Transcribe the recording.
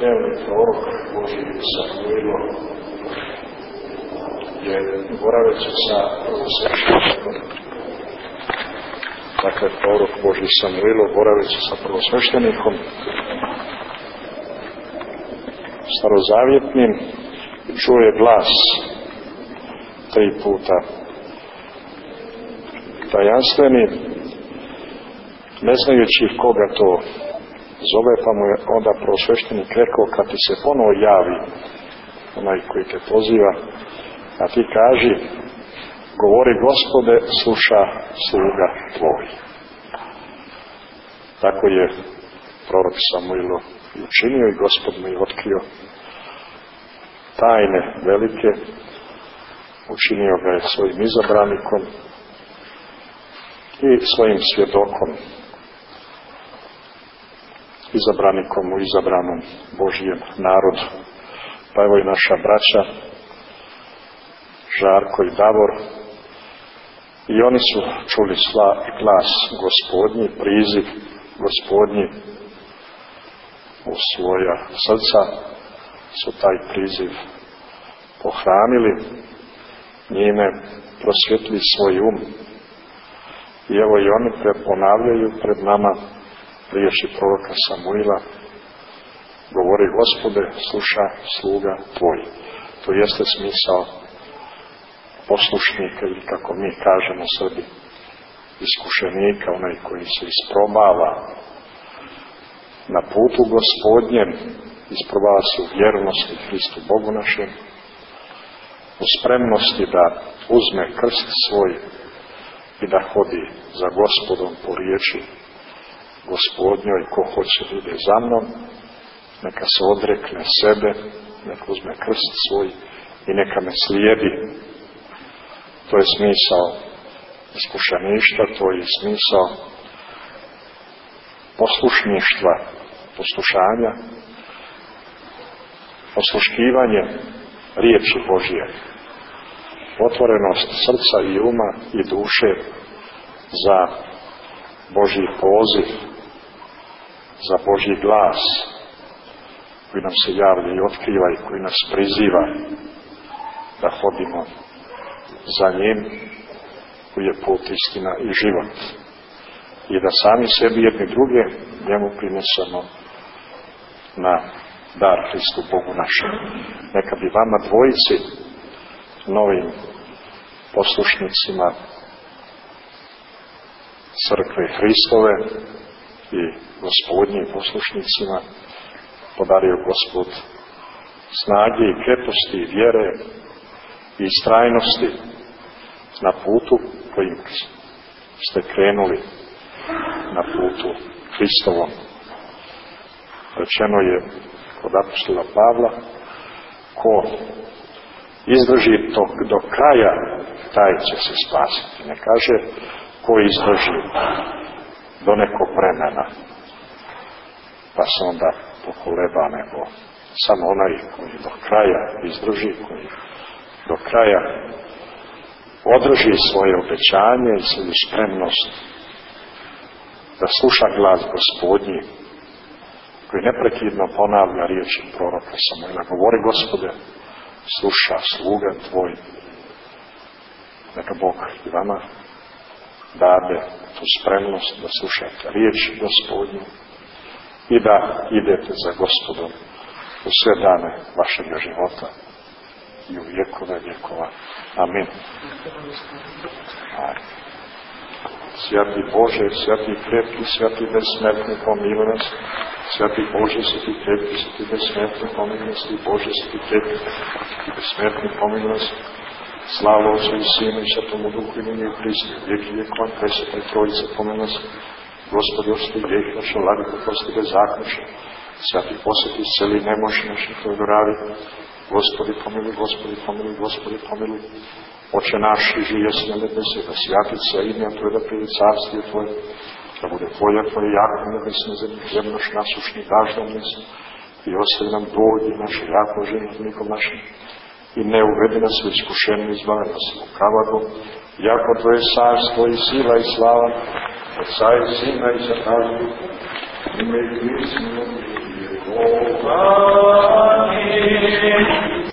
drevni prorok Boži Samuilo je boraveći sa prvosveštenikom dakle prorok Boži Samuilo boraveći sa prvosveštenikom starozavjetnim čuje glas tri puta. Tajanstveni ne znajući koga to zove pa mu je onda prosveštenik rekao kad ti se ponovo javi onaj koji te poziva a ti kaži govori gospode sluša sluga tvoj. Tako je prorok Samuilo učinio i gospod mu je otkrio tajne velike učinio ga je svojim izabranikom i svojim svjedokom izabranikom u izabranom Božijem narodu. Pa evo i naša braća, Žarko i Davor, i oni su čuli sla, glas gospodnji, priziv gospodnji u svoja srca, su taj priziv pohranili, njime prosvjetli svoj um. I evo i oni preponavljaju pred nama riječi proroka Samuila, govori gospode, sluša sluga tvoj. To jeste smisao poslušnika ili kako mi kažemo Srbi, iskušenika, onaj koji se isprobava na putu gospodnjem, isprobava se u vjernosti Hristu Bogu našem, u spremnosti da uzme krst svoj i da hodi za gospodom po riječi gospodnjoj, ko hoće da ide za mnom, neka se odrekne sebe, neka uzme krst svoj i neka me slijedi. To je smisao iskušaništva, to je smisao poslušništva, poslušanja, posluškivanje riječi Božije, otvorenost srca i uma i duše za Božji poziv, za Božji glas koji nam se javlja i otkriva i koji nas priziva da hodimo za njim koji je put istina i život i da sami sebi jedni druge njemu prinesemo na dar Hristu Bogu našem. Neka bi vama dvojici novim poslušnicima crkve Hristove i gospodnjim poslušnicima podario Gospod snage i kreposti i vjere i istrajnosti na putu kojim ste krenuli na putu Hristovom. Rečeno je kod apostola Pavla ko izdrži to do kraja taj će se spasiti. Ne kaže ko izdrži do nekog vremena pa se onda pokoleba nego samo onaj koji do kraja izdrži, koji do kraja održi svoje obećanje i svoju spremnost da sluša glas gospodnji koji neprekidno ponavlja riječi proroka Samuela. Govori gospode, sluša sluga tvoj. Neka Bog i vama dade tu spremnost da slušate riječ gospodnju i da idete za gospodom u sve dane vašeg života i u vjekove vjekova. Amin. Svjati Bože, svjati krepki, svjati besmrtni, pomiluj. Svjati Bože, svjati krepki, svjati besmrtni, pomiluj nas. Bože, svjati krepki, svjati besmrtni, pomiluj. Slava Otcu i Sinu i Svetomu Duhu i Mini u Hristu, vijeki vjekova, presvetne Trojice, pomiluj nas. Gospodi, osti grijeh naše, ladi poprosti bez zaknuša. Svjati posjeti celi nemoći naših doravi. Gospodi, pomiluj, Gospodi, pomiluj, Gospodi, pomiluj. Oče naš, iži jesi na nebesi, da svijatit se ime, a to je da prije carstije Tvoje, da bude Tvoja, Tvoje jako nebesne zemlje, naš nasušni daždom nesem, i ostavi nam dođi naše jako ženitnikom našim, i ne uvedi nas u iskušenju izvana s lukavadom, jako to je i sila i slava, od i Sina i Satanu, ime i Kristu, Boga. Amin.